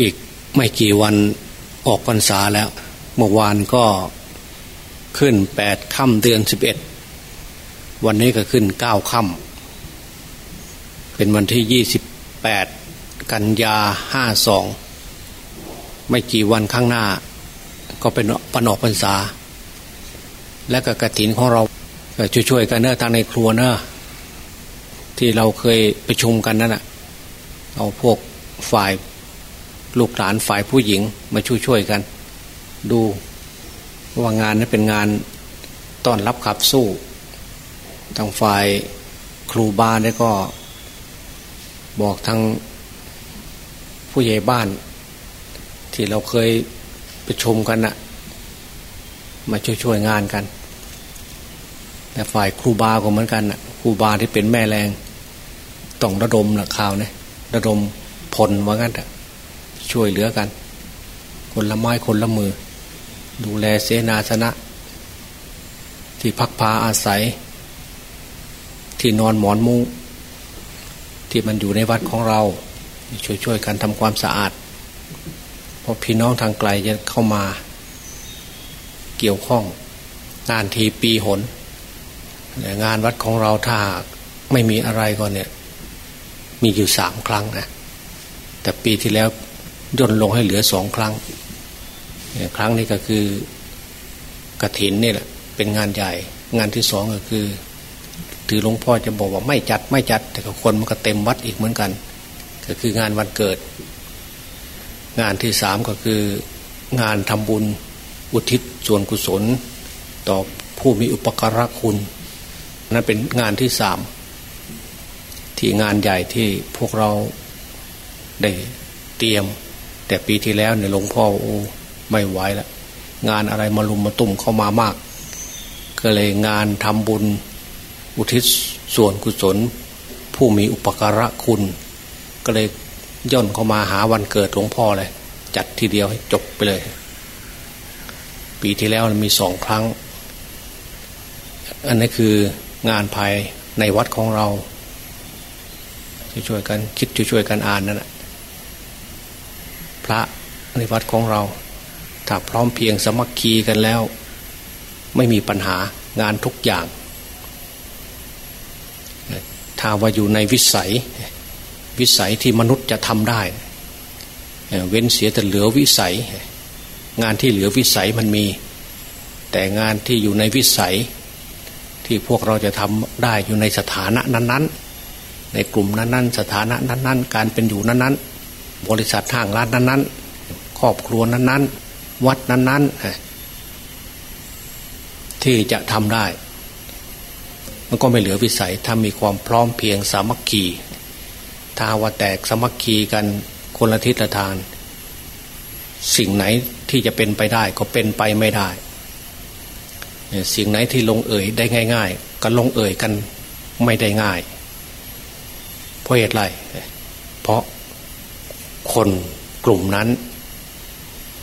อีกไม่กี่วันออกพรรษาแล้ว เมื่อวานก็ขึ้นแปดค่ำเดือนสิบเอ็ดวันนี้ก็ขึ้นเก้าค่ำเป็นวันที่ยี่สิบแปดกันยาห้าสองไม่กี่วันข้างหน้า ก็เป็นปนอกพรรษา และก็กระถินของเราช่วยๆกันเนอะทางในครัวเนอะที่เราเคยประชุมกันนั่นแหะเอาพวกฝ่าย ลูกหลานฝ่ายผู้หญิงมาช่วยๆกัน ดูว่างานนั้นเป็นงานต้อนรับขับสู้ทางฝ่ายครูบาเนี่ยก็ บอกทางผู้ใหญ่บ้าน ที่เราเคยประชุมกันนะมาช่วยๆงานกัน แต่ฝ่ายครูบาก็เหมือนกันนะครูบาที่เป็นแม่แรงต้องระดมนะข่าวเนะระดมพลว่างั้น ช่วยเหลือกัน คนละไม้คนละมือ ดูแลเสนาสนะ ที่พักพาอาศัย ที่นอนหมอนมุ้งที่มันอยู่ในวัดของเรา ช่วยๆกันทำความสะอาดเพราะพี่น้องทางไกลจะเข้ามา เกี่ยวข้องนานทีปีหนงานวัดของเราถ้าไม่มีอะไรก่อนเนี่ย มีอยู่สามครั้งนะแต่ปีที่แล้ว ย่นลงให้เหลือสองครั้งครั้งนี้ก็คือกระถินนี่แหละเป็นงานใหญ่ งานที่สองก็คือ ถือหลวงพ่อจะบอกว่าไม่จัดไม่จัด แต่คนมันก็เต็มวัดอีกเหมือนกัน ก็คืองานวันเกิด งานที่สามก็คืองานทำบุญอุทิศส่วนกุศล ต่อผู้มีอุปการะคุณ นั่นเป็นงานที่สามที่งานใหญ่ที่พวกเราได้เตรียม แต่ปีที่แล้วเนี่ยหลวงพ่อโอ้ไม่ไหวล้วงานอะไรมาลุมมาตุ่มเข้ามามาก ก็เลยงานทำบุญอุทิศส่วนกุศล ผู้มีอุปการะคุณ ก็เลยย่นเข้ามาหาวันเกิดหลวงพ่อเลย จัดทีเดียวให้จบไปเลย ปีที่แล้วมีสองครั้ง อันนี้คืองานภายในวัดของเราช่วยกันคิดช่วยกันอ่านนั่นแหละ พระในวัดของเรา ถ้าพร้อมเพียงสมัคคีกันแล้ว ไม่มีปัญหางานทุกอย่าง ถ้าว่าอยู่ในวิสัย วิสัยที่มนุษย์จะทำได้ เว้นเสียแต่เหลือวิสัย งานที่เหลือวิสัยมันมี แต่งานที่อยู่ในวิสัย ที่พวกเราจะทำได้อยู่ในสถานะนั้น ๆ ในกลุ่มนั้น ๆ สถานะนั้น ๆ การเป็นอยู่นั้น ๆ บริษัททางร้านนั้นๆ ครอบครัวนั้นๆ วัดนั้นๆ ที่จะทำได้ มันก็ไม่เหลือวิสัย ถ้ามีความพร้อมเพียงสามัคคีถ้าว่าแตกสามัคคีกันคนละทิศละทางสิ่งไหนที่จะเป็นไปได้ก็เป็นไปไม่ได้ สิ่งไหนที่ลงเอ่ยได้ง่าย ๆ ก็ลงเอ่ยกันไม่ได้ง่าย เพราะเหตุไร เพราะ คนกลุ่มนั้น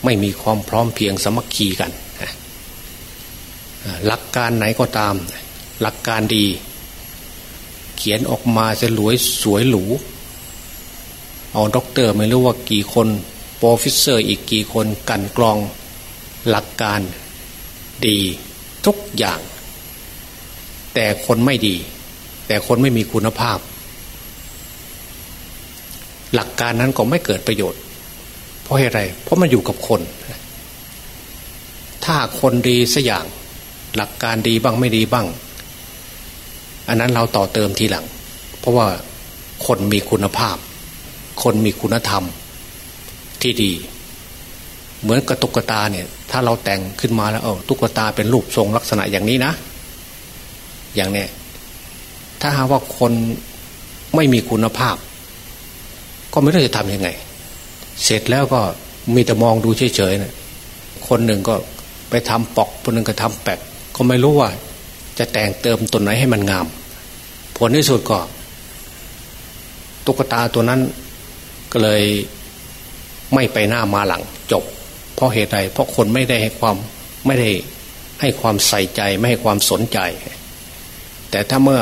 ไม่มีความพร้อมเพรียงสามัคคีกันหลักการไหนก็ตาม หลักการดี เขียนออกมาจะรวยสวยหรูเอาด็อกเตอร์ไม่รู้ว่ากี่คน professor อีกกี่คนกลั่นกรอง หลักการดีทุกอย่าง แต่คนไม่ดี แต่คนไม่มีคุณภาพ หลักการนั้นก็ไม่เกิดประโยชน์ เพราะอะไร เพราะมันอยู่กับคน ถ้าคนดีสัอย่าง หลักการดีบ้างไม่ดีบ้าง อันนั้นเราต่อเติมทีหลัง เพราะว่าคนมีคุณภาพ คนมีคุณธรรมที่ดี เหมือนกระตุกตาเนี่ย ถ้าเราแต่งขึ้นมาแล้ว เออตุ๊กตาเป็นรูปทรงลักษณะอย่างนี้นะ อย่างเนี้ยถ้าหาว่าคนไม่มีคุณภาพ ก็ไม่รู้จะทำยังไง เสร็จแล้วก็มีแต่มองดูเฉยๆนะคนหนึ่งก็ไปทำปอกคนหนึ่งก็ทำแปกก็ไม่รู้ว่า จะแต่งเติมตัวไหนให้มันงาม ผลที่สุดก็ ตุ๊กตาตัวนั้นก็เลยไม่ไปหน้ามาหลังจบ เพราะเหตุใดเพราะคนไม่ได้ให้ความไม่ได้ให้ความใส่ใจไม่ให้ความสนใจ แต่ถ้าเมื่อ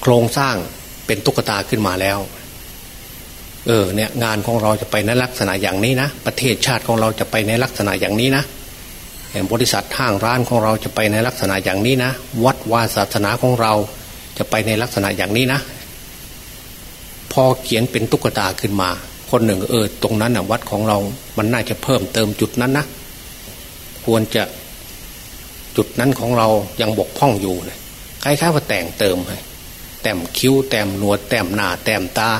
โครงสร้างเป็นตุ๊กตาขึ้นมาแล้ว เออเนี่ยงานของเราจะไปในลักษณะอย่างนี้นะ ประเทศชาติของเราจะไปในลักษณะอย่างนี้นะบริษัทห้างร้านของเราจะไปในลักษณะอย่างนี้นะ วัดวาศาสนาของเราจะไปในลักษณะอย่างนี้นะ พอเขียนเป็นตุ๊กตาขึ้นมา คนหนึ่งเออตรงนั้นนะวัดของเรา มันน่าจะเพิ่มเติมจุดนั้นนะควรจะจุดนั้นของเรายังบกพร่องอยู่นะคล้ายๆว่าแต่งเติมให้แต้มคิ้วแต้มหนวดแต้มหน้าแต้มตา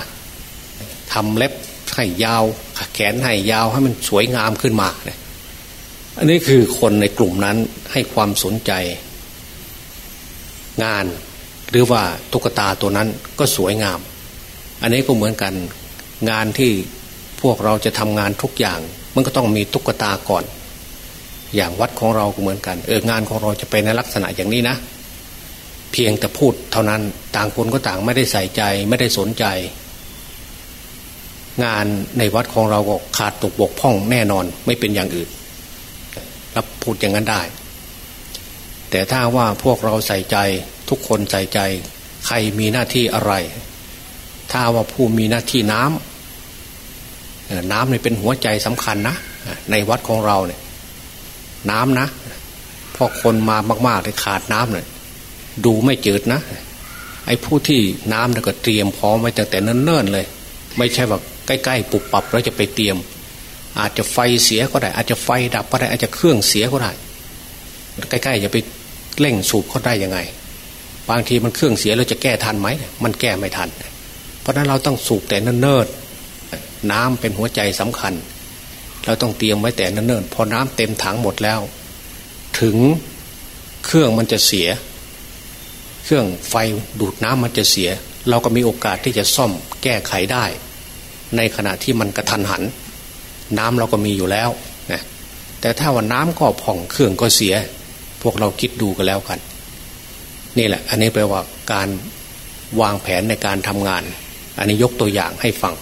ทำเล็บให้ยาว แขนให้ยาวให้มันสวยงามขึ้นมาเนี่ยอันนี้คือคนในกลุ่มนั้นให้ความสนใจ งาน หรือว่าตุ๊กตาตัวนั้นก็สวยงาม อันนี้ก็เหมือนกันงานที่พวกเราจะทำงานทุกอย่าง มันก็ต้องมีตุ๊กตาก่อน อย่างวัดของเราก็เหมือนกัน เอองานของเราจะไปในลักษณะอย่างนี้นะ เพียงแต่พูดเท่านั้นต่างคนก็ต่างไม่ได้ใส่ใจ ไม่ได้สนใจ งานในวัดของเราก็ขาดตกบกพร่องแน่นอนไม่เป็นอย่างอื่นรับพูดอย่างนั้นได้ แต่ถ้าว่าพวกเราใส่ใจทุกคนใส่ใจ ใครมีหน้าที่อะไร ถ้าว่าผู้มีหน้าที่น้ำน้ำเนี่ยเป็นหัวใจสำคัญนะ ในวัดของเราเนี่ย น้ำนะพอคนมามากๆเลยขาดน้ำเนี่ยดูไม่จืดนะไอ้ผู้ที่น้ำเนี่ยก็เตรียมพร้อมไว้ตั้งแต่เนิ่นๆเลย ไม่ใช่แบบ ใกล้ๆปุบปับแล้วจะไปเตรียม อาจจะไฟเสียก็ได้ อาจจะไฟดับก็ได้ อาจจะเครื่องเสียก็ได้ ใกล้ๆอย่าไปเร่งสูบเขาได้ยังไง บางทีมันเครื่องเสียเราจะแก้ทันไหมมันแก้ไม่ทัน เพราะนั้นเราต้องสูบแต่เนิ่นๆน้ำเป็นหัวใจสำคัญ เราต้องเตรียมไว้แต่เนิ่นๆพอน้ำเต็มถังหมดแล้ว ถึงเครื่องมันจะเสีย เครื่องไฟดูดน้ำมันจะเสีย เราก็มีโอกาสที่จะซ่อมแก้ไขได้ ในขณะที่มันกระทันหัน น้ำเราก็มีอยู่แล้วนะแต่ถ้าว่าน้ำก็ผ่องเครื่องก็เสีย พวกเราคิดดูกันแล้วกัน นี่แหละ อันนี้แปลว่าการวางแผนในการทำงาน อันนี้ยกตัวอย่างให้ฟัง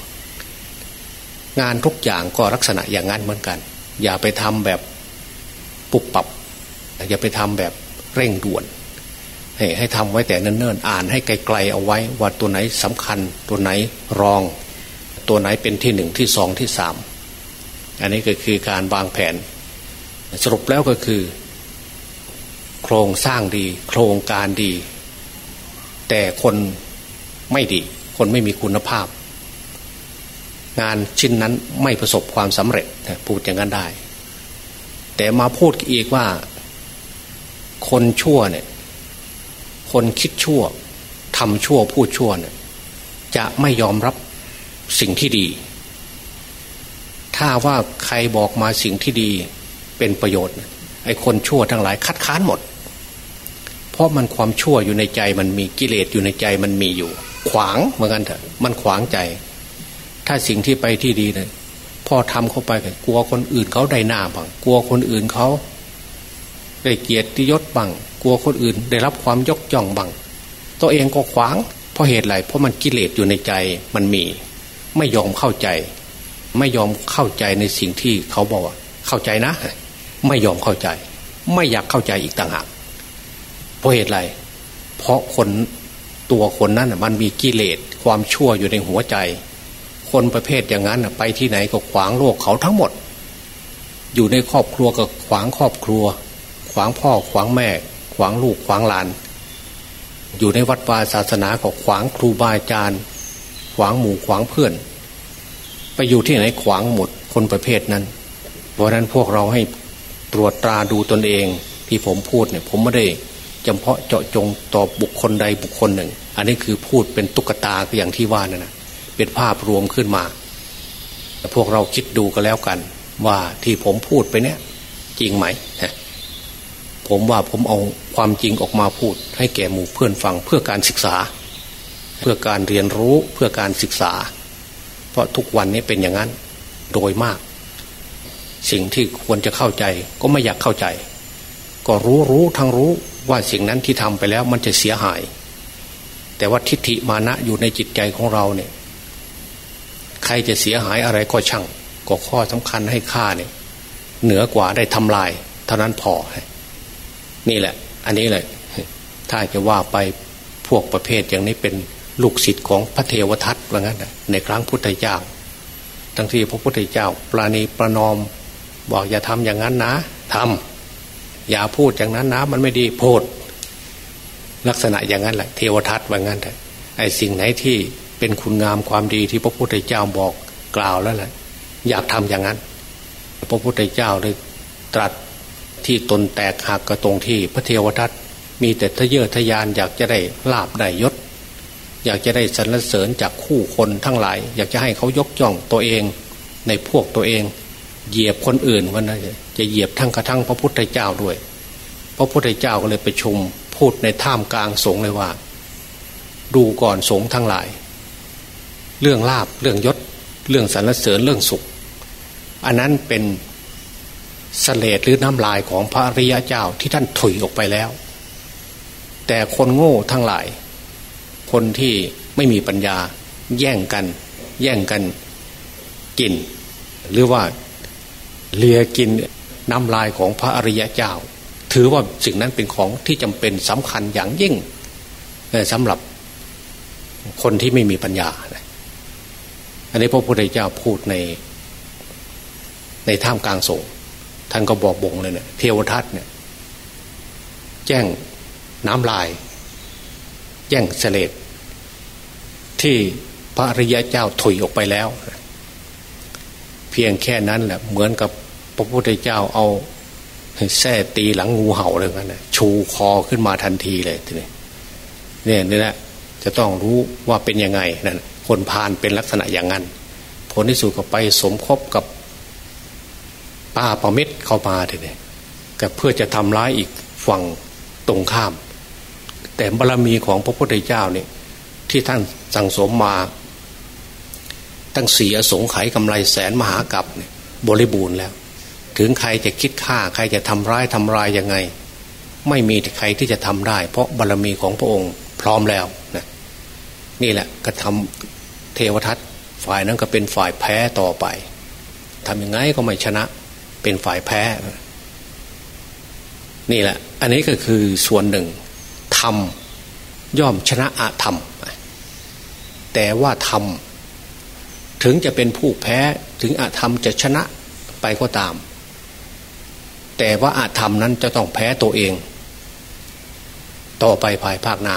งานทุกอย่างก็ลักษณะอย่างนั้นเหมือนกัน อย่าไปทำแบบปุบปับ อย่าไปทำแบบเร่งด่วนให้ให้ทำไว้แต่เนิ่นๆ อ่านให้ไกลๆเอาไว้ว่าตัวไหนสำคัญตัวไหนรอง ตัวไหนเป็นที่หนึ่งที่สองที่สามอันนี้ก็คือการวางแผน สรุปแล้วก็คือ โครงสร้างดี โครงการดี แต่คนไม่ดี คนไม่มีคุณภาพ งานชิ้นนั้นไม่ประสบความสำเร็จพูดอย่างนั้นได้ แต่มาพูดอีกว่า คนชั่วเนี่ย คนคิดชั่วทำชั่วพูดชั่วเนี่ยจะไม่ยอมรับ สิ่งที่ดี ถ้าว่าใครบอกมาสิ่งที่ดีเป็นประโยชน์ ไอ้คนชั่วทั้งหลายคัดค้านหมด เพราะมันความชั่วอยู่ในใจมันมีกิเลสอยู่ในใจมันมีอยู่ ขวางเหมือนกันเถอะมันขวางใจ ถ้าสิ่งที่ไปที่ดีเลยพอทำเข้าไปกลัวคนอื่นเขาได้หน้าบังกลัวคนอื่นเขาได้เกียรติยศบังกลัวคนอื่น ได้รับความยกย่องบังตัวเองก็ขวางเพราะเหตุไรเพราะมันกิเลสอยู่ในใจมันมี ไม่ยอมเข้าใจ ไม่ยอมเข้าใจในสิ่งที่เขาบอกว่า เข้าใจนะ ไม่ยอมเข้าใจ ไม่อยากเข้าใจอีกต่างหากเพราะเหตุไรเพราะคนตัวคนนั้นมันมีกิเลสความชั่วอยู่ในหัวใจ คนประเภทอย่างนั้นไปที่ไหนก็ขวางโลกเขาทั้งหมด อยู่ในครอบครัวก็ขวางครอบครัว ขวางพ่อขวางแม่ ขวางลูกขวางหลาน อยู่ในวัดวาศาสนาก็ขวางครูบาอาจารย์ ขวางหมู่ขวางเพื่อน ไปอยู่ที่ไหนขวางหมดคนประเภทนั้น เพราะนั้นพวกเราให้ตรวจตราดูตนเองที่ผมพูดเนี่ยผมไม่ได้จำเพาะเจาะจงต่อบุคคลใดบุคคลหนึ่ง อันนี้คือพูดเป็นตุ๊กตาอย่างที่ว่านั่นนะเป็นภาพรวมขึ้นมาแต่พวกเราคิดดูกันแล้วกัน ว่าที่ผมพูดไปเนี่ย จริงไหมผมว่าผมเอาความจริงออกมาพูด ให้แก่หมู่เพื่อนฟังเพื่อการศึกษา เพื่อการเรียนรู้เพื่อการศึกษา เพราะทุกวันนี้เป็นอย่างนั้นโดยมาก สิ่งที่ควรจะเข้าใจก็ไม่อยากเข้าใจ ก็รู้รู้ทั้งรู้ว่าสิ่งนั้นที่ทำไปแล้วมันจะเสียหาย แต่ว่าทิฏฐิมานะอยู่ในจิตใจของเราเนี่ย ใครจะเสียหายอะไรก็ช่าง ก็ข้อสำคัญให้ค่าเนี่ย เหนือกว่าได้ทำลาย เท่านั้นพอ นี่แหละ อันนี้เลยถ้าจะว่าไปพวกประเภทอย่างนี้เป็น ลูกศิษย์ของพระเทวทัตว่างั้นในครั้งพุทธเจ้า ทั้งที่พระพุทธเจ้าปราณีประนอม บอกอย่าทำอย่างนั้นนะทำอย่าพูดอย่างนั้นนะ มันไม่ดีโพดลักษณะอย่างนั้นแหละเทวทัตว่างั้นแต่ไอ้สิ่งไหนที่เป็นคุณงามความดีที่พระพุทธเจ้าบอกกล่าวแล้วแหละอยากทำอย่างนั้น พระพุทธเจ้าเลยตรัสที่ตนแตกหักกระตรงที่พระเทวทัตมีแต่ทะเยอทะยานอยากจะได้ลาบได้ยศ อยากจะได้สรรเสริญจากคู่คนทั้งหลาย อยากจะให้เขายกย่องตัวเอง ในพวกตัวเอง เหยียบคนอื่นวันนั้นจะเหยียบทั้งกระทั่งพระพุทธเจ้าด้วย พระพุทธเจ้าก็เลยไปชุมพูดในท่ามกลางสงเลยว่า ดูก่อนสงทั้งหลาย เรื่องลาบเรื่องยศ เรื่องสรรเสริญเรื่องสุข อันนั้นเป็นสเลดหรือน้ำลายของพระริยเจ้าที่ท่านถุยออกไปแล้ว แต่คนโง่ทั้งหลาย คนที่ไม่มีปัญญาแย่งกัน แย่งกันกิน หรือว่าเลียกินน้ำลายของพระอริยเจ้า ถือว่าสิ่งนั้นเป็นของที่จำเป็นสำคัญอย่างยิ่งสำหรับคนที่ไม่มีปัญญา อันนี้พระพุทธเจ้าพูดใน ในท่ามกลางสงฆ์ท่านก็บอกบ่งเลยเนี่ยเทวทัตเนี่ย แจ้งน้ำลาย แจ้งเสลด ที่พระริยเจ้าถุยออกไปแล้ว เพียงแค่นั้นแหละเหมือนกับพระพุทธเจ้าเอาแส้ตีหลังงูเห่าเลยกันนะชูคอขึ้นมาทันทีเลยทีนี้เนี่ยนี่แหละจะต้องรู้ว่าเป็นยังไงนั่นคนพานเป็นลักษณะอย่างนั้น ผลที่สุดก็ไปสมคบกับป้าประมิตรเข้ามาทีนี้ก็เพื่อจะทำร้ายอีกฝั่งตรงข้าม แต่บารรมีของพระพุทธเจ้าเนี่ย ที่ท่านสั่งสมมา ตั้งสี่อสงไขยกำไรแสนมหากรัปเนี่ยบริบูรณ์แล้ว ถึงใครจะคิดฆ่าใครจะทำร้ายทำลายยังไง ไม่มีใครที่จะทำได้ เพราะบารรมีของพระองค์พร้อมแล้วนะนี่แหละก็ทำเทวทัตฝ่ายนั้นก็เป็นฝ่ายแพ้ต่อไปทำยังไงก็ไม่ชนะ เป็นฝ่ายแพ้ นี่แหละ อันนี้ก็คือส่วนหนึ่งธรรมย่อมชนะอาธรรม แต่ว่าธรรมถึงจะเป็นผู้แพ้ถึงอาธรรมจะชนะไปก็ตาม แต่ว่าอาธรรมนั้นจะต้องแพ้ตัวเอง ต่อไปภายภาคหน้า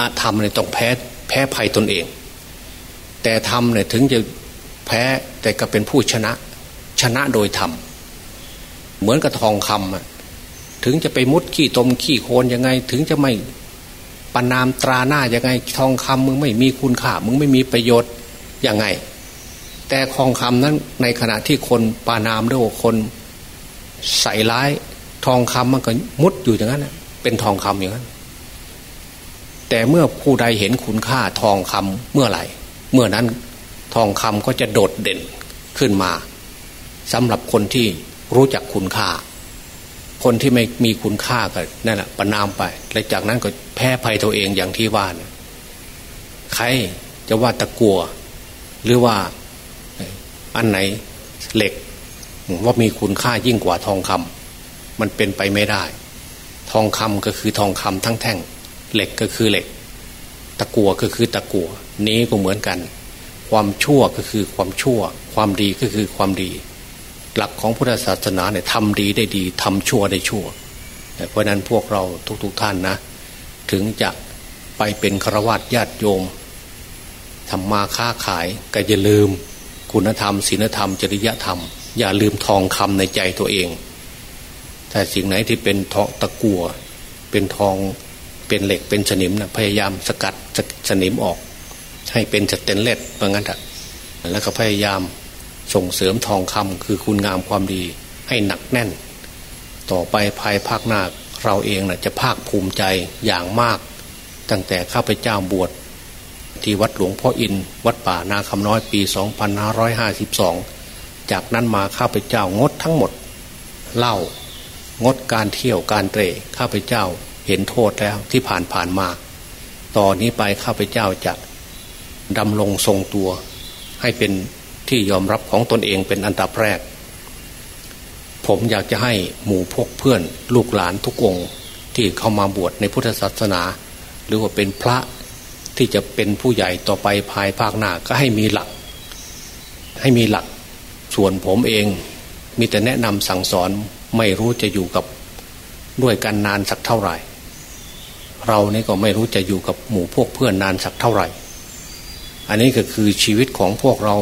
อาธรรมเนี่ยต้องแพ้แพ้ภัยตนเอง แต่ธรรมเนี่ยถึงจะแพ้แต่ก็เป็นผู้ชนะ ชนะโดยธรรมเหมือนกับทองคำถึงจะไปมุดขี้ตมขี้โคลนยังไง ถึงจะไม่ ปนามตราหน้ายังไง ทองคำมึงไม่มีคุณค่ามึงไม่มีประโยชน์ยังไง แต่ทองคำนั้นในขณะที่คนปานามด้วยคนใส่ร้าย ทองคำมันก็มุดอยู่อย่างนั้นเป็นทองคำอย่างนั้น แต่เมื่อผู้ใดเห็นคุณค่าทองคำเมื่อไหร่ เมื่อนั้นทองคำก็จะโดดเด่นขึ้นมาสำหรับคนที่รู้จักคุณค่า คนที่ไม่มีคุณค่าก็นั่นแหละประนามไป และจากนั้นก็แพ้ภัยตัวเองอย่างที่ว่านะใครจะว่าตะกัว หรือว่าอันไหนเหล็ก ว่ามีคุณค่ายิ่งกว่าทองคำมันเป็นไปไม่ได้ ทองคำก็คือทองคำทั้งแท่ง เหล็กก็คือเหล็ก ตะกัวก็คือตะกัว นี้ก็เหมือนกัน ความชั่วก็คือความชั่ว ความดีก็คือความดี หลักของพุทธศาสนาเนี่ยทำดีได้ดีทำชั่วได้ชั่ว เพราะนั้นพวกเราทุกๆทท่านนะ ถึงจะไปเป็นฆราวาสญาติโยมทำมาค้าขายก็อย่าลืม คุณธรรมศีลธรรม จริยธรรม อย่าลืมทองคำในใจตัวเอง ถ้าสิ่งไหนที่เป็นทองตะกัวเป็นทองเป็นเหล็กเป็นสนิมนะพยายามสกัดสนิมออก ให้เป็นสเตนเลสเพราะงั้นแหะแล้วก็พยายาม ส่งเสริมทองคำคือคุณงามความดีให้หนักแน่น ต่อไปภายภาคหน้าเราเองนะจะภาคภูมิใจอย่างมาก ตั้งแต่ข้าพเจ้าบวชที่วัดหลวงพ่ออิน วัดป่านาคำน้อยปี 2552 จากนั้นมาข้าพเจ้างดทั้งหมดเล่างดการเที่ยวการเตะข้าพเจ้าเห็นโทษแล้วที่ผ่านผ่านมาต่อนนี้ไปข้าพเจ้าจะดำรงทรงตัว ให้เป็น ที่ยอมรับของตนเองเป็นอันดับแรก ผมอยากจะให้หมู่พกเพื่อนลูกหลานทุกองที่เข้ามาบวชในพุทธศาสนา หรือว่าเป็นพระที่จะเป็นผู้ใหญ่ต่อไปภายภาคหน้าก็ให้มีหลัก ให้มีหลัก ส่วนผมเองมีแต่แนะนำสั่งสอนไม่รู้จะอยู่กับด้วยกันนานสักเท่าไหร่ เราเนี่ก็ไม่รู้จะอยู่กับหมู่พวกเพื่อนนานสักเท่าไหร่ อันนี้ก็คือชีวิตของพวกเรา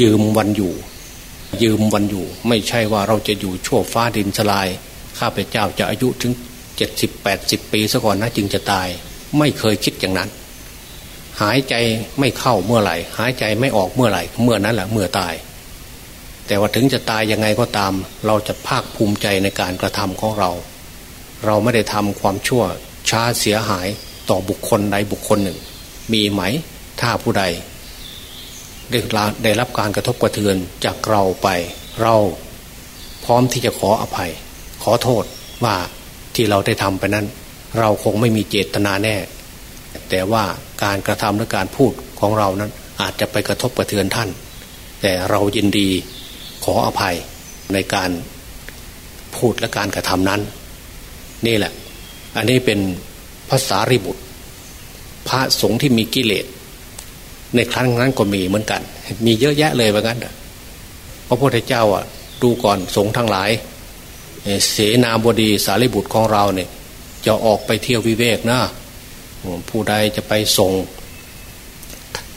ยืมวันอยู่ ยืมวันอยู่ ไม่ใช่ว่าเราจะอยู่ชั่วฟ้าดินสลาย ข้าพเจ้าจะอายุถึงเจ็ดสิบแปดสิบปีซะก่อนนะจึงจะตาย ไม่เคยคิดอย่างนั้น หายใจไม่เข้าเมื่อไหร่ หายใจไม่ออกเมื่อไหร่ เมื่อนั้นแหละเมื่อตาย แต่ว่าถึงจะตายยังไงก็ตาม เราจะภาคภูมิใจในการกระทำของเรา เราไม่ได้ทำความชั่วช้าเสียหายต่อบุคคลใดบุคคลหนึ่ง มีไหม ถ้าผู้ใด ได้รับการกระทบกระเทือนจากเราไป เราพร้อมที่จะขออภัย ขอโทษว่าที่เราได้ทำไปนั้น เราคงไม่มีเจตนาแน่ แต่ว่าการกระทำและการพูดของเรานั้น อาจจะไปกระทบกระเทือนท่าน แต่เรายินดีขออภัยในการพูดและการกระทำนั้น นี่แหละ อันนี้เป็นภาษาริบุตร พระสงฆ์ที่มีกิเลส ในครั้งนั้นก็มีเหมือนกัน มีเยอะแยะเลยว่างั้นพระพุทธเจ้าอะ ดูก่อนสงฆ์ทั้งหลาย เสนาบดีสารีบุตรของเราเนี่ย จะออกไปเที่ยววิเวกนะผู้ใดจะไปส่ง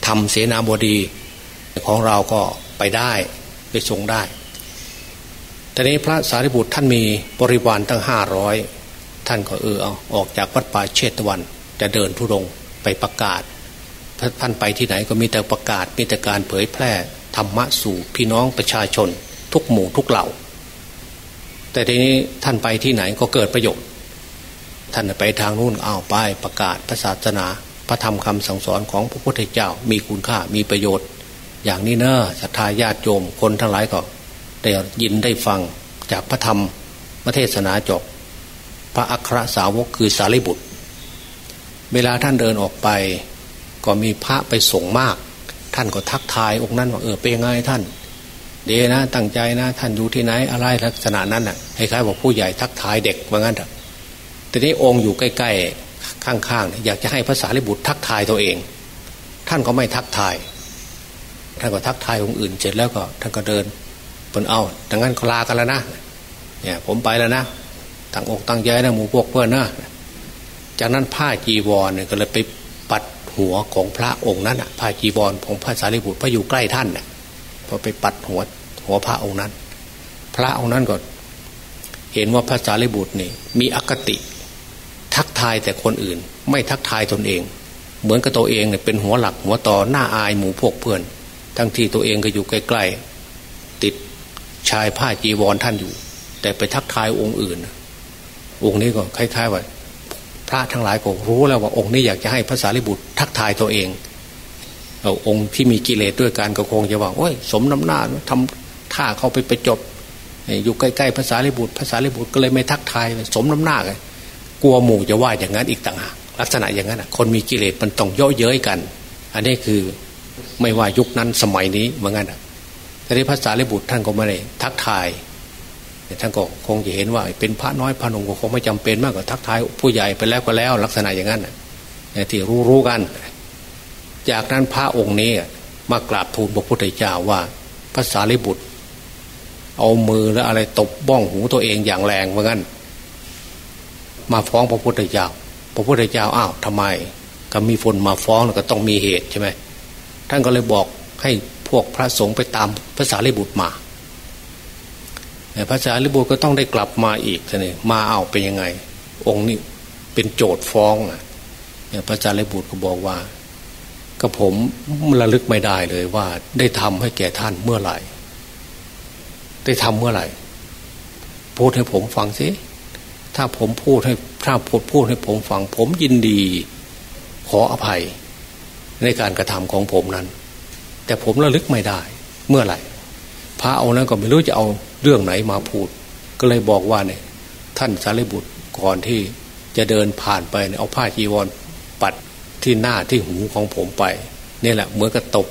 ทำเสนาบดีของเราก็ไปได้ไปส่งได้แต่นี้พระสารีบุตรท่านมีบริวารตั้งห้าร้อยท่านก็เออเอาออกจากวัดป่าเชตวัน จะเดินทุรงไปประกาศ ท่านไปที่ไหนก็มีแต่ประกาศมีแต่การเผยแพร่ธรรมะสู่พี่น้องประชาชน ทุกหมู่ทุกเหล่า แต่ทีนี้ท่านไปที่ไหนก็เกิดประโยชน์ ท่านไปทางนู้นเอ้าวไปประกาศพระศาสนา พระธรรมคำสั่งสอนของพระพุทธเจ้ามีคุณค่ามีประโยชน์ อย่างนี้เนอะศรัทธาญาติโยมคนทั้งหลายก็ได้ยินได้ฟังจากพระธรรมพระเทศนาจบพระอัครสาวกคือสารีบุตร เวลาท่านเดินออกไป ก็มีพระไปส่งมาก ท่านก็ทักทายองค์นั้นว่าเออเป็นไงท่านเดนะตั้งใจนะท่านอยู่ที่ไหนอะไรลักษณะนั้นน่ะคล้ายๆบอกผู้ใหญ่ทักทายเด็กว่างั้นเถอะแต่นี้องค์อยู่ใกล้ๆข้างๆอยากจะให้ภาษาลิบุตรทักทายตัวเอง ท่านก็ไม่ทักทายท่านก็ทักทายองค์อื่นเสร็จแล้วก็ท่านก็เดินเป็นเอาดังนั้นลากันแล้วนะเนี่ยผมไปแล้วนะตั้งอกตั้งใจนะหมู่พวกเพื่อนนะจากนั้นผ้าจีวรเนี่ยก็เลยไปปัด หัวของพระองค์นั้นอะผ้าจีวรของพระสารีบุตรพระอยู่ใกล้ท่านน่ะพอไปปัดหัวหัวพระองค์นั้น พระองค์นั้นก็เห็นว่าพระสารีบุตรนี่มีอคติ ทักทายแต่คนอื่น ไม่ทักทายตนเอง เหมือนกับตัวเองเนี่ยเป็นหัวหลักหัวต่อหน้าอายหมู่พวกเพื่อน ทั้งที่ตัวเองก็อยู่ใกล้ๆติดชายผ้าจีวรท่านอยู่ แต่ไปทักทายองค์อื่น องค์นี้ก็คล้ายๆว่า พระทั้งหลายก็รู้แล้วว่าองค์นี้อยากจะให้พระสารีบุตรทักทายตัวเองเอาองค์ที่มีกิเลสด้วยการก็คงจะว่าโอ้ยสมน้ำหน้าทำท่าเข้าไปไปจบ อยู่ใกล้ๆภาษาลิบุตรภาษาลิบุตรก็เลยไม่ทักทายสมน้ำหน้าเลยกลัวหมู่จะว่าอย่างนั้นอีกต่างหากลักษณะอย่างนั้นคนมีกิเลสมันต้องย่อเย้ยกัน อันนี้คือไม่ว่ายุคนั้นสมัยนี้เหมือนกันแต่ในภาษาลิบุตรท่านก็ไม่ได้ทักทาย ท่านก็คงจะเห็นว่า เป็นพระน้อยพระนงก็คงไม่จำเป็นมากกว่าทักทายผู้ใหญ่ไปแล้วก็แล้ว ลักษณะอย่างนั้นที่รู้รู้กัน จากนั้นพระองค์นี้มากราบทูลพระพุทธเจ้าว่าภาษาลิบุตร เอามือแล้วอะไรตบบ้องหูตัวเองอย่างแรงเหมือนกันมาฟ้องพระพุทธเจ้า พระพุทธเจ้าอ้าวทำไม ก็มีฝนมาฟ้องแล้วก็ต้องมีเหตุใช่ไหมท่านก็เลยบอกให้พวกพระสงฆ์ไปตามภาษาลิบุตรมา พระสารีบุตรก็ต้องได้กลับมาอีกนี่มาเอาเป็นยังไง องค์นี้เป็นโจทย์ฟ้องอะพระสารีบุตรก็บอกว่าก็ผมระลึกไม่ได้เลยว่า ได้ทำให้แก่ท่านเมื่อไหร่ ได้ทำเมื่อไหร่ พูดให้ผมฟังสิถ้าผมพูดให้ถ้าพูดพูดให้ผมฟัง ผมยินดี ขออภัย ในการกระทำของผมนั้น แต่ผมระลึกไม่ได้ เมื่อไหร่ พระเอานั้นก็ไม่รู้จะเอา เรื่องไหนมาพูด ก็เลยบอกว่าเนี่ย ท่านสารีบุตรก่อนที่จะเดินผ่านไปเนี่ยเอาผ้าจีวรปัดที่หน้าที่หูของผมไปนี่แหละเหมือนกับตบ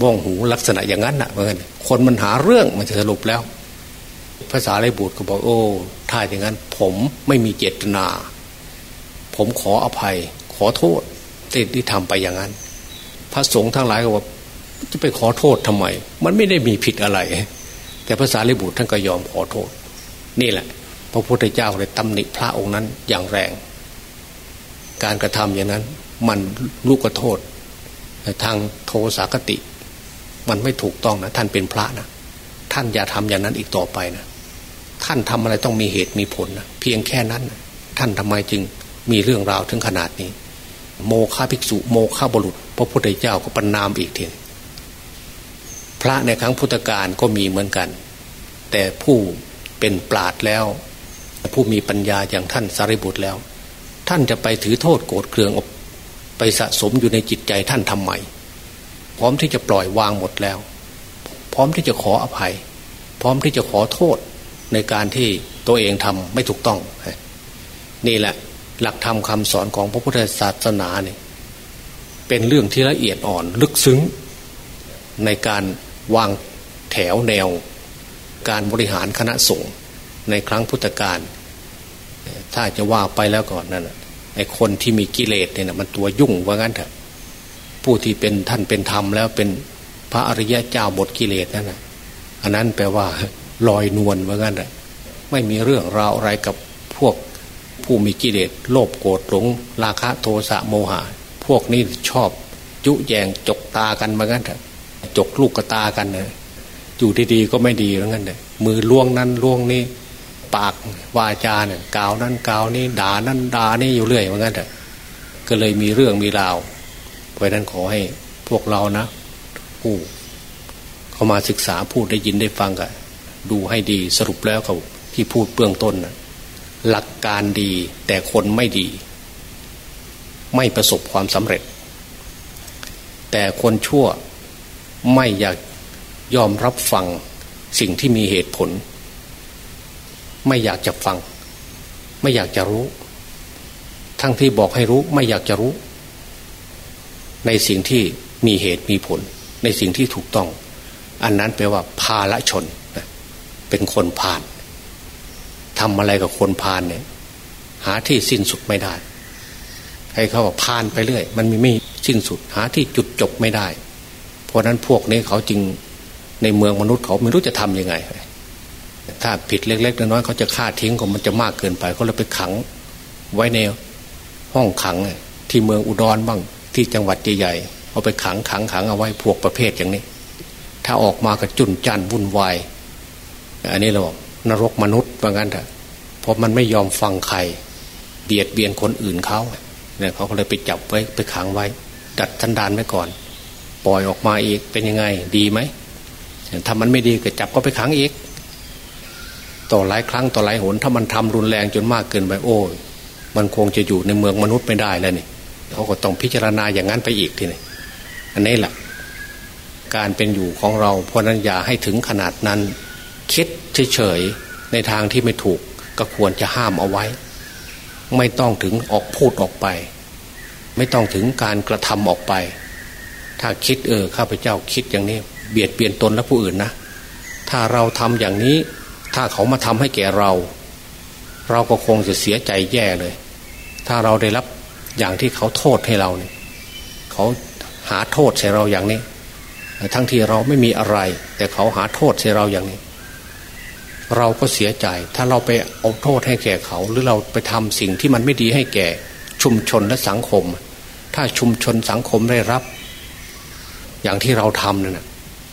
บ้องหูลักษณะอย่างนั้นนะเหมือนคนมันหาเรื่องมันจะสรุปแล้วภาษาไรบุตรก็บอกโอ้ ถ้าอย่างนั้น ผมไม่มีเจตนา ผมขออภัย ขอโทษที่ที่ทำไปอย่างนั้น พระสงฆ์ทั้งหลายก็ว่าจะไปขอโทษทำไม มันไม่ได้มีผิดอะไร แต่ภาษาลิบุตรท่านก็ยอมขอโทษ นี่แหละ พระพุทธเจ้าเลยตำหนิพระองค์นั้นอย่างแรง การกระทำอย่างนั้น มันลูกกระโทษทางโทสากติ มันไม่ถูกต้องนะ ท่านเป็นพระนะท่านอย่าทำอย่างนั้นอีกต่อไปนะท่านทำอะไรต้องมีเหตุมีผลนะเพียงแค่นั้นนะท่านทำไมจึงมีเรื่องราวถึงขนาดนี้ โมฆะภิกษุ โมฆะบุรุษ พระพุทธเจ้าก็ปรนนามอีกที พระในครั้งพุทธกาลก็มีเหมือนกัน แต่ผู้เป็นปราดแล้ว ผู้มีปัญญาอย่างท่านสารีบุตรแล้ว ท่านจะไปถือโทษโกรธเคืองอไปสะสมอยู่ในจิตใจท่านทำไมพร้อมที่จะปล่อยวางหมดแล้ว พร้อมที่จะขออภัย พร้อมที่จะขอโทษในการที่ตัวเองทำไม่ถูกต้อง นี่แหละ หลักธรรมคาสอนของพระพุทธศาสนาเนี่ยเป็นเรื่องที่ละเอียดอ่อนลึกซึ้งในการ วางแถวแนว การบริหารคณะสงฆ์ในครั้งพุทธกาลถ้าจะว่าไปแล้วก่อนนั่นไอ้คนที่มีกิเลสเนี่ยมันตัวยุ่งว่างั้นเถอะผู้ที่เป็นท่านเป็นธรรมแล้วเป็นพระอริยะเจ้าบทกิเลสนั่นนะอันนั้นแปลว่าลอยนวลว่างั้นเถอะไม่มีเรื่องราวอะไรกับพวกผู้มีกิเลสโลภโกรธหลง ราคะโทสะโมหะ พวกนี้ชอบยุแยงจกตากันมางั้นเถอะ จกลูกกระตากันเนี่ยอยู่ดีๆก็ไม่ดีแล้วงั้นเลยมือล่วงนั้นล่วงนี้ปากวาจาเนี่ยกาวนั้นกาวนี้ด่านั้นด่านี่อยู่เรื่อยเหมือนกันเถอะก็เลยมีเรื่องมีราวเพราะนั้นขอให้พวกเรานะผู้เข้ามาศึกษาพูดได้ยินได้ฟังกันดูให้ดีสรุปแล้วเขาที่พูดเบื้องต้นนะหลักการดีแต่คนไม่ดี ไม่ประสบความสำเร็จ แต่คนชั่ว ไม่อยากยอมรับฟังสิ่งที่มีเหตุผล ไม่อยากจะฟัง ไม่อยากจะรู้ ทั้งที่บอกให้รู้ไม่อยากจะรู้ ในสิ่งที่มีเหตุมีผล ในสิ่งที่ถูกต้อง อันนั้นแปลว่าพาละชน เป็นคนพาลทำอะไรกับคนพาลเนี่ย หาที่สิ้นสุดไม่ได้ให้เขาว่าพานไปเรื่อย มันมีไม่สิ้นสุดหาที่จุดจบไม่ได้ เพราะนั้นพวกนี้เขาจึงในเมืองมนุษย์เขาไม่รู้จะทํำยังไง ถ้าผิดเล็กๆน้อยๆเขาจะฆ่าทิ้งก็มันจะมากเกินไปเขาเลยไปขังไว้ในห้องขังที่เมืองอุดรบ้างที่จังหวัดใหญ่ๆเอาไปขังขังขังเอาไว้พวกประเภทอย่างนี้ ถ้าออกมาก็จุนจันวุ่นวายอันนี้เราบอกนรกมนุษย์ว่างั้นเถอะเพราะมันไม่ยอมฟังใครเบียดเบียนคนอื่นเขาเนี่ยเขาก็เลยไปจับไว้ไปขังไว้ดัดทันดานไว้ก่อน ปล่อยออกมาอีกเป็นยังไงดีไหมถ้ามันไม่ดีก็จับก็ไปขังอีก ต่อหลายครั้งต่อหลายหน ถ้ามันทำรุนแรงจนมากเกินไปโอ้ยมันคงจะอยู่ในเมืองมนุษย์ไม่ได้แล้วนี่เขาก็ต้องพิจารณาอย่างนั้นไปอีกทีนี้อันนี้แหละการเป็นอยู่ของเราเพราะนั้นอย่าให้ถึงขนาดนั้น คิดเฉยๆในทางที่ไม่ถูกก็ควรจะห้ามเอาไว้ ไม่ต้องถึงออกพูดออกไป ไม่ต้องถึงการกระทำออกไป ถ้าคิดเออข้าพเจ้าคิดอย่างนี้ เบียดเบียนตนและผู้อื่นนะ ถ้าเราทำอย่างนี้ ถ้าเขามาทำให้แก่เรา เราก็คงจะเสียใจแย่เลย ถ้าเราได้รับอย่างที่เขาโทษให้เราเนี่ยเขาหาโทษใส่เราอย่างนี้ ทั้งที่เราไม่มีอะไร แต่เขาหาโทษใส่เราอย่างนี้ เราก็เสียใจ ถ้าเราไปเอาโทษให้แก่เขา หรือเราไปทำสิ่งที่มันไม่ดีให้แก่ชุมชนและสังคม ถ้าชุมชนสังคมได้รับ อย่างที่เราทำนั่น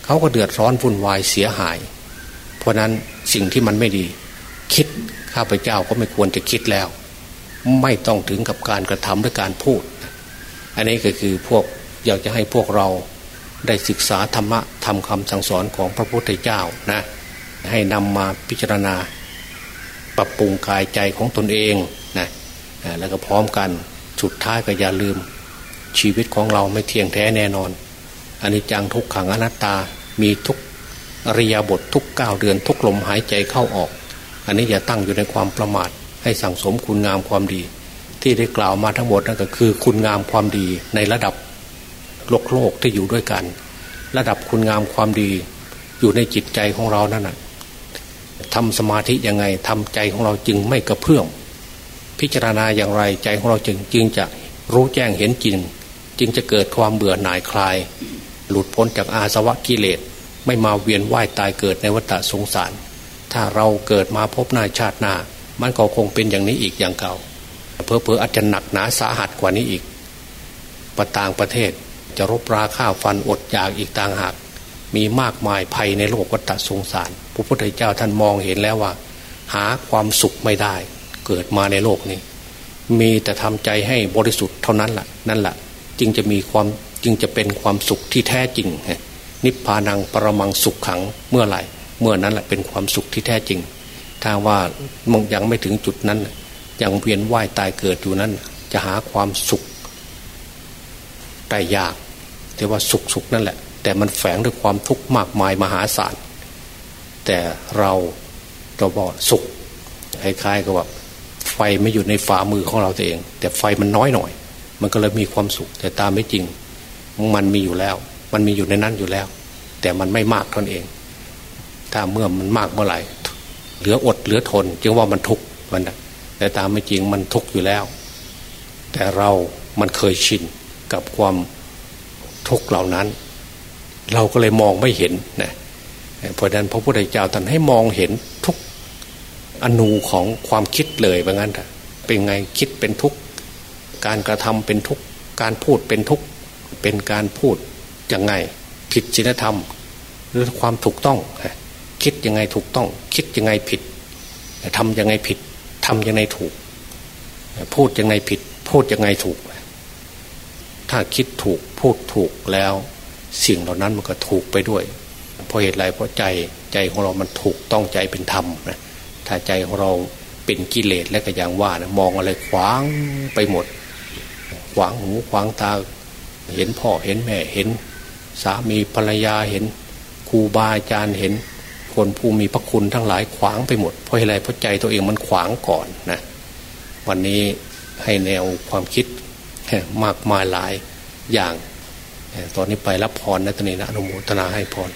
เขาก็เดือดร้อนวุ่นวายเสียหาย เพราะนั้นสิ่งที่มันไม่ดี คิดข้าพเจ้าก็ไม่ควรจะคิดแล้ว ไม่ต้องถึงกับการกระทำด้วยการพูด อันนี้ก็คือพวกอยากจะให้พวกเราได้ศึกษาธรรมะทำคำสั่งสอนของพระพุทธเจ้านะให้นำมาพิจารณา ปรับปรุงกายใจของตนเองนะแล้วก็พร้อมกันสุดท้ายก็อย่าลืมชีวิตของเราไม่เที่ยงแท้แน่นอน อันนี้จังทุกขังอนัตตา มีทุกอริยบททุกเก้าเดือน ทุกลมหายใจเข้าออก อันนี้อย่าตั้งอยู่ในความประมาท ให้สั่งสมคุณงามความดี ที่ได้กล่าวมาทั้งหมดนั่นก็คือ คุณงามความดีในระดับโลกโลกที่อยู่ด้วยกัน ระดับคุณงามความดีอยู่ในจิตใจของเรานั่นแหะทำสมาธิยังไงทำใจของเราจึงไม่กระเพื่อมพิจารณาอย่างไรใจของเราจึงจึงจะรู้แจ้งเห็นจริง จึงจะเกิดความเบื่อหน่ายคลาย หลุดพ้นจากอาสวะกิเลสไม่มาเวียนว่ายตายเกิดในวัฏสงสาร ถ้าเราเกิดมาพบน้าชาติหน้ามันก็คงเป็นอย่างนี้อีกอย่างเก่าเพอเพออาจจะหนักหนาสาหัสกว่านี้อีก ประต่างประเทศจะรบราข้าฟันอดอยากอีกต่างหาก มีมากมายภัยในโลกวัฏสงสาร พระพุทธเจ้าท่านมองเห็นแล้วว่า หาความสุขไม่ได้ เกิดมาในโลกนี้ มีแต่ทำใจให้บริสุทธิ์เท่านั้นแหละนั่นแหละจึงจะมีความ จึงจะเป็นความสุขที่แท้จริง นิพพานังปรมังสุขขังเมื่อไหร่ เมื่อนั้นแหละเป็นความสุขที่แท้จริง ถ้าว่ามองยังไม่ถึงจุดนั้นยังเวียนว่ายตายเกิดอยู่นั้น จะหาความสุขได้ยากแต่ว่าสุขสุขนั่นแหละ แต่มันแฝงด้วยความทุกข์มากมายมหาศาลแต่เราเราบอกสุขคล้ายๆกับว่าไฟไม่อยู่ในฝ่ามือของเราเอง แต่ไฟมันน้อยหน่อย มันก็เลยมีความสุข แต่ตามไม่จริง มันมีอยู่แล้ว มันมีอยู่ในนั้นอยู่แล้ว แต่มันไม่มากเท่านั้นเอง ถ้าเมื่อมันมากเมื่อไหร่เหลืออดเหลือทน จึงว่ามันทุกข์มันแต่ตามไม่จริงมันทุกข์อยู่แล้ว แต่เรามันเคยชินกับความทุกข์เหล่านั้น เราก็เลยมองไม่เห็นนะเพราะนั้นพระพุทธเจ้าท่านให้มองเห็นทุกอนูของความคิดเลยแบบนั้นเป็นไงคิดเป็นทุกการกระทำเป็นทุกการพูดเป็นทุก เป็นการพูดยังไง ผิดศีลธรรม หรือความถูกต้อง คิดยังไงถูกต้อง คิดยังไงผิดทำยังไงผิดทำยังไงถูก พูดยังไงผิด พูดยังไงถูก ถ้าคิดถูกพูดถูกแล้ว สิ่งเหล่านั้นมันก็ถูกไปด้วย เพราะเหตุไรเพราะใจใจของเรามันถูกต้องใจเป็นธรรมนะถ้าใจของเราเป็นกิเลสและก็อย่างว่านะมองอะไรขวางไปหมด ขวางหูขวางตา เห็นพ่อเห็นแม่เห็น สามีภรรยาเห็นครูบาอาจารย์เห็น คนผู้มีพระคุณทั้งหลายขวางไปหมดเพราะอะไรเพราะใจตัวเองมันขวางก่อนนะวันนี้ให้แนวความคิดมากมายหลายอย่าง ตอนนี้ไปรับพรนะตอนนี้นะอนุโมทนาให้พร